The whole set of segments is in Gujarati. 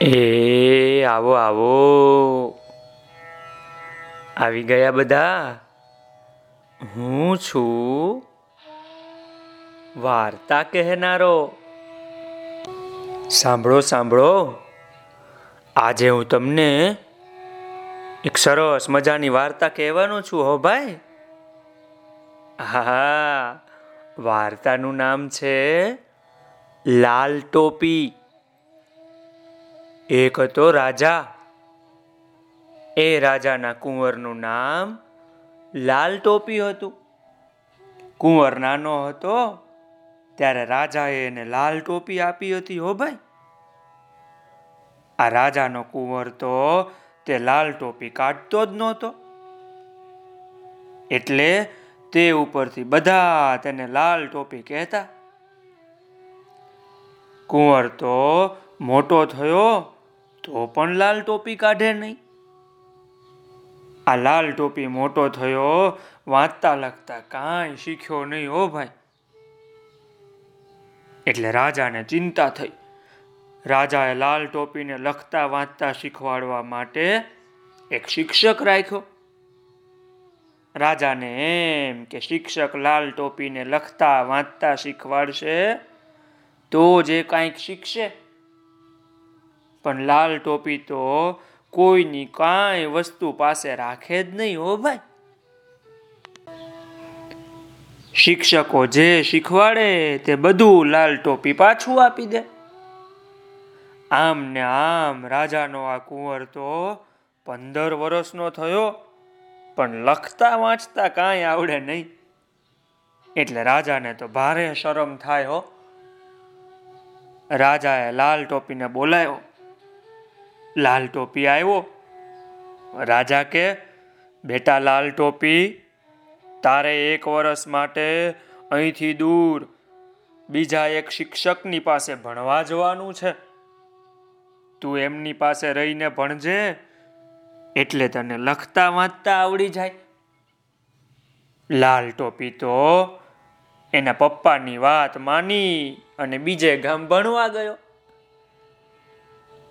એ, આવો આવો. આવી ગયા બધા? હું છું? વાર્તા કહેનારો. સાંભળો સાંભળો. આજે હું તમને એક સરસ મજાની વાર્તા કહેવાનો છું, હો ભાઈ. હા, વાર્તાનું નામ છે લાલ ટોપી. એક હતો રાજા. એ રાજાના કુંવરનું નામ લાલ ટોપી હતું. કુંવર નાનો હતો, ત્યારે રાજાએ એને લાલ ટોપી આપી હતી, હો ભાઈ. આ રાજાનો કુંવર તો તે લાલ ટોપી કાઢતો જ નહોતો. એટલે તે ઉપરથી બધા તેને લાલ ટોપી કહેતા. કુંવર તો મોટો થયો તો પણ લાલ ટોપી કાઢે નહીં. આ લાલ ટોપી મોટો થયો, વાંચતા લખતા કાંઈ શીખ્યો નહીં હો ભાઈ. એટલે રાજાને ચિંતા થઈ. રાજાએ લાલ ટોપીને લખતા, વાંચતા શીખવાડવા માટે એક શિક્ષક રાખ્યો. રાજાને એમ કે શિક્ષક લાલ ટોપીને લખતા, વાંચતા શીખવાડશે તો જે કાંઈક શીખશે. પણ લાલ ટોપી તો કોઈની કાંઈ વસ્તુ પાસે રાખે જ નહીં હો ભાઈ. શિક્ષકો જે શીખવાડે તે બધું લાલ ટોપી પાછું આપી દે. આમ ને આમ રાજાનો આ કુંવર તો પંદર વર્ષનો થયો, પણ લખતા વાંચતા કાંઈ આવડે નહીં. એટલે રાજાને તો ભારે શરમ થાય હો. રાજાએ લાલ ટોપીને બોલાયો. લાલ ટોપી આવ્યો. રાજા કે, બેટા, લાલ ટોપી તારે એક વર્ષ માટે અહીંથી દૂર બીજા એક શિક્ષકની પાસે ભણવા જવાનું છે. તું એમની પાસે રહીને ભણજે, એટલે તને લખતા વાંચતા આવડી જાય. લાલ ટોપી તો એના પપ્પાની વાત માની અને બીજે ગામ ભણવા ગયો.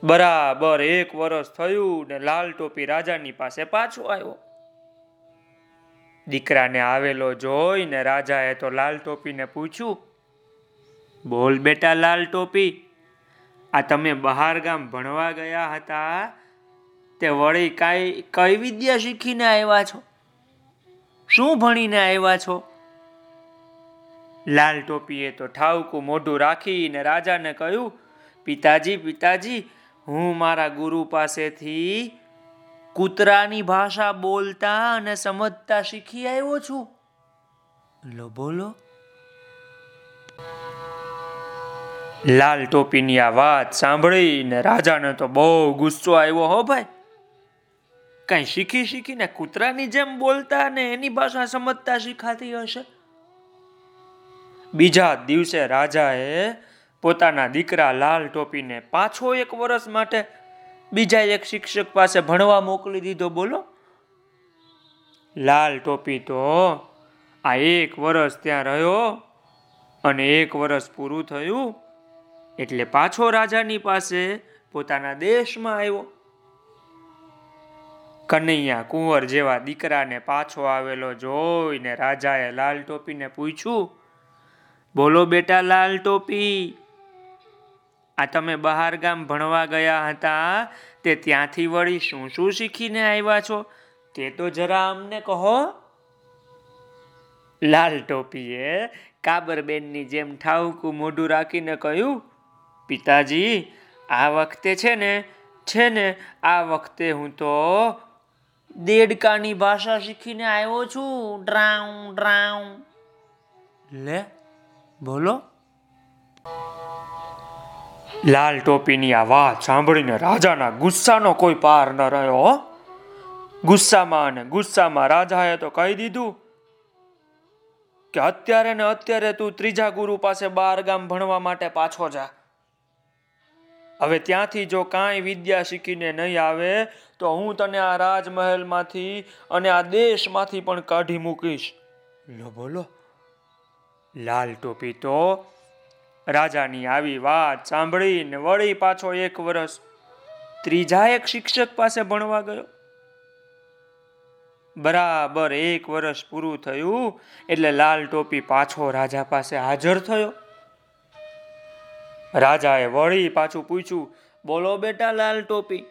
બરાબર એક વર્ષ થયું ને લાલ ટોપી રાજાની પાસે પાછો આવ્યો. દીકરાને આવેલો જોઈને રાજાએ તો લાલ ટોપીને પૂછ્યું, બોલ બેટા લાલ ટોપી, આ તમે બહાર ગામ ભણવા ગયા હતા? તે વળી કાંઈ, કઈ વિદ્યા શીખીને આવ્યા છો? શું ભણીને આવ્યા છો? લાલ ટોપીએ તો ઠાવકું મોઢું રાખીને રાજાને કહ્યું, પિતાજી પિતાજી હું મારા ગુરુ પાસેથી કૂતરાની ભાષા બોલતા અને સમજતા શીખી આવ્યો છું. લો, બોલો. લાલ ટોપીની આ વાત સાંભળીને રાજાને તો બહુ ગુસ્સો આવ્યો હો ભાઈ. કઈ શીખી શીખીને કૂતરાની જેમ બોલતા ને એની ભાષા સમજતા શીખાતી હશે? બીજા દિવસે રાજાએ પોતાના દીકરા લાલ ટોપીને પાછો એક વર્ષ માટે બીજા એક શિક્ષક પાસે ભણવા મોકલી દીધો, બોલો? લાલ ટોપી તો આ એક વર્ષ ત્યાં રહ્યો અને એક વર્ષ પૂરું થયું એટલે પાછો રાજાની પાસે પોતાના દેશમાં આવ્યો. કનૈયા કુંવર જેવા દીકરાને પાછો આવેલો જોઈને રાજાએ લાલ ટોપીને પૂછ્યું, બોલો બેટા લાલ ટોપી આ તમે બહાર ગામ ભણવા ગયા હતા, તે ત્યાંથી વળી શું શું શીખીને આવ્યા છો? તે તો જરા અમને કહો. લાલ ટોપીએ કાબરબેનની જેમ ઠાવકું મોઢું રાખીને કહ્યું, પિતાજી, આ વખતે છે ને છે ને, આ વખતે હું તો દેડકાની ભાષા શીખીને આવ્યો છું. ડ્રાઉ ડ્રાઉ. લે, બોલો. લાલ ટોપીની આ વાત સાંભળીને રાજાના ગુસ્સાનો કોઈ પાર ન રહ્યો ગુસ્સામાં અને ગુસ્સામાં રાજાએ તો કહી દીધું કે અત્યારે ને અત્યારે તું ત્રીજા ગુરુ પાસે બાર ગામ ભણવા માટે પાછો જા. હવે ત્યાંથી જો કાંઈ વિદ્યા શીખીને નહીં આવે, તો હું તને આ રાજમહેલમાંથી અને આ દેશમાંથી પણ કાઢી મૂકીશ. લો બોલો, લાલ ટોપી તો રાજાની આવી વાત સાંભળીને વળી પાછો એક વર્ષ ત્રીજા એક શિક્ષક પાસે ભણવા ગયો. બરાબર એક વર્ષ પૂરું થયું એટલે લાલ ટોપી પાછો રાજા પાસે હાજર થયો. રાજાએ વળી પાછું પૂછ્યું, બોલો બેટા લાલ ટોપી,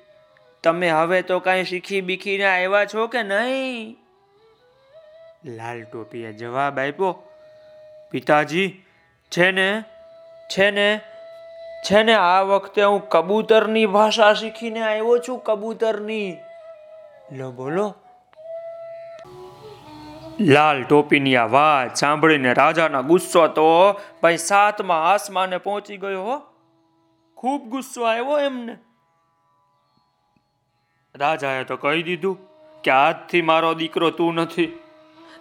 તમે હવે તો કાંઈ શીખી બીખીને આવ્યા છો કે નહીં? લાલ ટોપીએ જવાબ આપ્યો, પિતાજી, છે ને છે ને છે ને આ વખતે હું કબૂતરની ભાષા શીખીને આવ્યો છું, કબૂતરની. લો બોલો. લાલ ટોપીની આ વાત સાંભળીને રાજાના ગુસ્સો તો ભાઈ સાતમાં આસમાને પહોંચી ગયો હો. ખૂબ ગુસ્સો આવ્યો એમને. રાજાએ તો કહી દીધું કે આજથી મારો દીકરો તું નથી.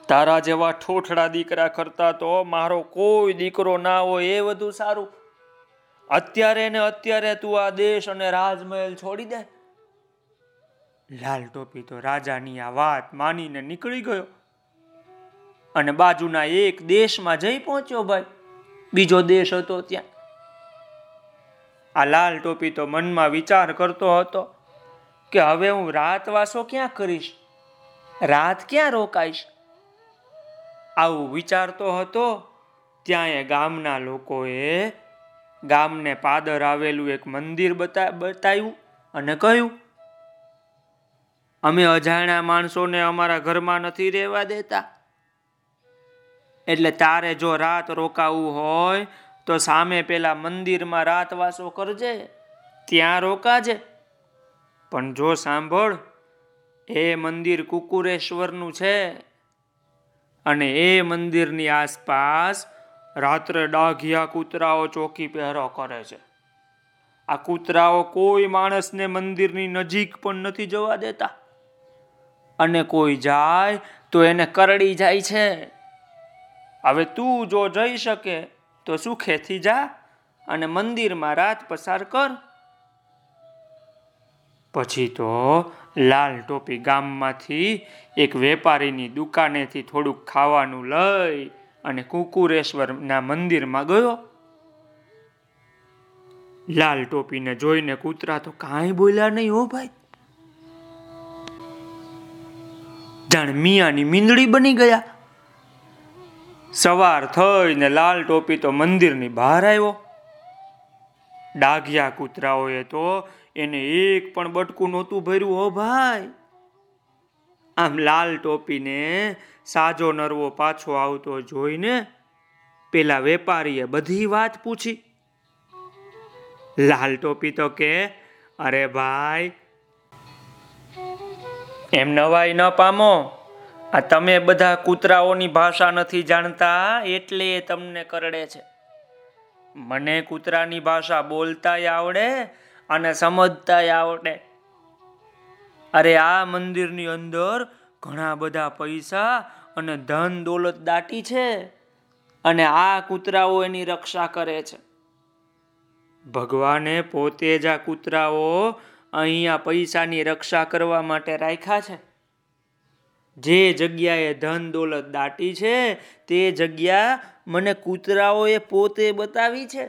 તારા જેવા ઠોઠડા દીકરા કરતા તો મારો કોઈ દીકરો ના હોય એ વધુ સારું. અત્યારે ને અત્યારે તું આ દેશ અને રાજમહેલ છોડી દે. લાલ ટોપી તો રાજાની આ વાત માનીને નીકળી ગયો. અને બાજુના એક દેશમાં જઈ પહોંચ્યો ભાઈ. બીજો દેશ હતો ત્યાં. આ લાલ ટોપી તો મનમાં વિચાર કરતો હતો કે હવે હું રાતવાસો ક્યાં કરીશ? રાત ક્યાં રોકાઈશ? આવું વિચારતો હતો ત્યાં એ ગામના લોકોએ ગામને પાદર આવેલું એક મંદિર બતાવ્યું અને કહ્યું, અમે અજાણ્યા માણસોને અમારા ઘરમાં નથી રહેવા દેતા. એટલે તારે જો રાત રોકાવું હોય, તો સામે પેલા મંદિરમાં રાતવાસો કરજે, ત્યાં રોકાજે. પણ જો સાંભળ, એ મંદિર કુકુરેશ્વરનું છે. અને એ મંદિરની આસપાસ રાત્રે ડાઘિયા કૂતરાઓ ચોકી પહેરો કરે છે. આ કૂતરાઓ કોઈ માણસને મંદિરની નજીક પણ નથી જવા દેતા. અને કોઈ જાય તો એને કરડી જાય છે. હવે તું જો જઈ શકે તો સુખેથી જા અને મંદિરમાં રાત પસાર કર. પછી તો લાલ ટોપી ગામમાંથી એક વેપારીની દુકાનેથી થોડુંક ખાવાનું લઈ અને કુકુરેશ્વરના મંદિરમાં ગયો. લાલ ટોપીને જોઈને કૂતરા તો કાંઈ બોલ્યા નહીં હો ભાઈ. જાણ મિયાની મીંદડી બની ગયા. સવાર થઈને લાલ ટોપી તો મંદિરની બહાર આવ્યો. ડાઘિયા કૂતરાઓએ તો એને એક પણ બટકું નહોતું ભર્યું, હો ભાઈ. આમ લાલ ટોપીને સાજો નરવો પાછો આવતો જોઈને પેલા વેપારીએ બધી વાત પૂછી. લાલ ટોપી તો કે, અરે ભાઈ, એમ નવાઈ ન પામો. આ તમે બધા કૂતરાઓની ભાષા નથી જાણતા, એટલે એ તમને કરડે છે. મને કૂતરાની ભાષા બોલતાય આવડે અને સમજતાય આવડે. અરે આ મંદિરની અંદર ઘણા બધા પૈસા અને ધન દોલત દાટી છે અને આ કૂતરાઓ એની રક્ષા કરે છે. ભગવાને પોતે જ આ કૂતરાઓ અહીંયા પૈસાની રક્ષા કરવા માટે રાખ્યા છે. જે જગ્યાએ ધન દોલત દાટી છે, તે જગ્યા મને કૂતરાઓએ પોતે બતાવી છે.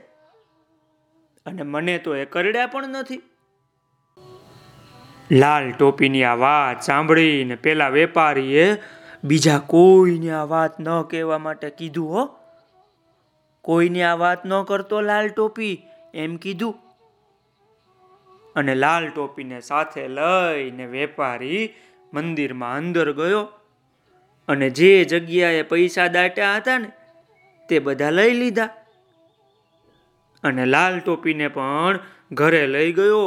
અને મને તો એ કરડ્યા પણ નથી. લાલ ટોપીની આ વાત સાંભળીને પેલા વેપારીએ બીજા કોઈને આ વાત ન કહેવા માટે કીધું હો. કોઈને આ વાત ન કરતો લાલ ટોપી એમ કીધું. અને લાલ ટોપીને સાથે લઈને વેપારી મંદિરમાં અંદર ગયો અને જે જગ્યાએ પૈસા દાટ્યા હતા ને, તે બધા લઈ લીધા. અને લાલ ટોપીને પણ ઘરે લઈ ગયો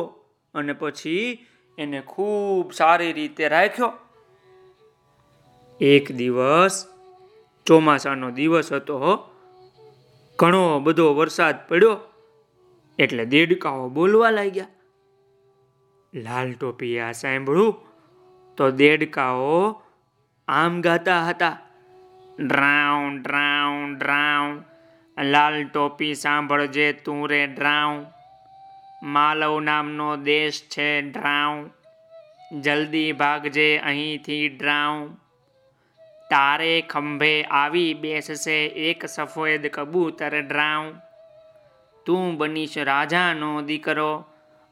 અને પછી એને ખૂબ સારી રીતે રાખ્યો. એક દિવસ, ચોમાસાનો દિવસ હતો ઘણો બધો વરસાદ પડ્યો, એટલે દેડકાઓ બોલવા લાગ્યા. લાલ ટોપીએ આ સાંભળ્યું તો દેડકાઓ આમ ગાતા હતા. ડ્રાઉ ડ્રાઉ ડ્રાઉ. લાલ ટોપી સાંભળજે તું રે ડ્રાઉ. માલવ નામનો દેશ છે ડ્રાઉ. જલ્દી ભાગજે અહીંથી ડ્રાઉ. તારે ખંભે આવી બેસશે એક સફેદ કબૂતર ડ્રાઉ. તું બનીશ રાજાનો દીકરો.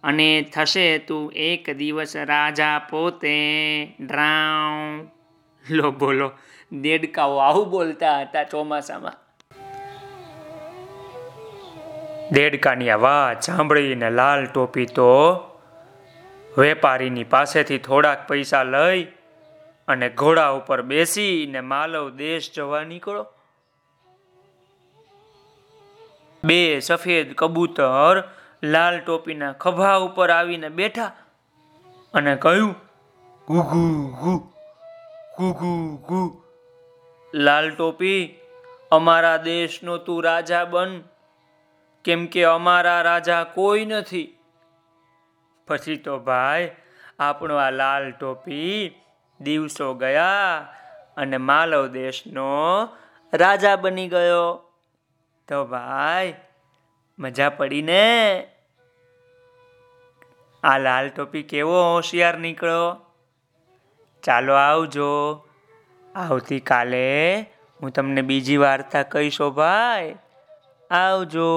અને થશે તું એક દિવસ રાજા પોતે. ડ્રાઉ. લો, બોલો. દેડકાઓ આવું બોલતા હતા ચોમાસામાં. દેડકાની વાત સાંભળીને લાલ ટોપી તો વેપારીની પાસેથી થોડાક પૈસા લઈ અને ઘોડા ઉપર બેસીને માલવ દેશ જવા નીકળો. બે સફેદ કબૂતર લાલ ટોપીના ખભા ઉપર આવીને બેઠા અને કહ્યું, ગુગુ, ગુ ગુગુ, ગુ. લાલ ટોપી, અમારા દેશનો તું રાજા બન, કેમ કે અમારા રાજા કોઈ નથી. પછી તો, ભાઈ, આપણો આ લાલ ટોપી દિવસો ગયા અને માલવ દેશનો રાજા બની ગયો. તો, ભાઈ મજા પડી ને? આ લાલ ટોપી કેવો હોશિયાર નીકળો. ચાલો આવજો. આવતીકાલે હું તમને બીજી વાર્તા કહીશો ભાઈ. આવજો.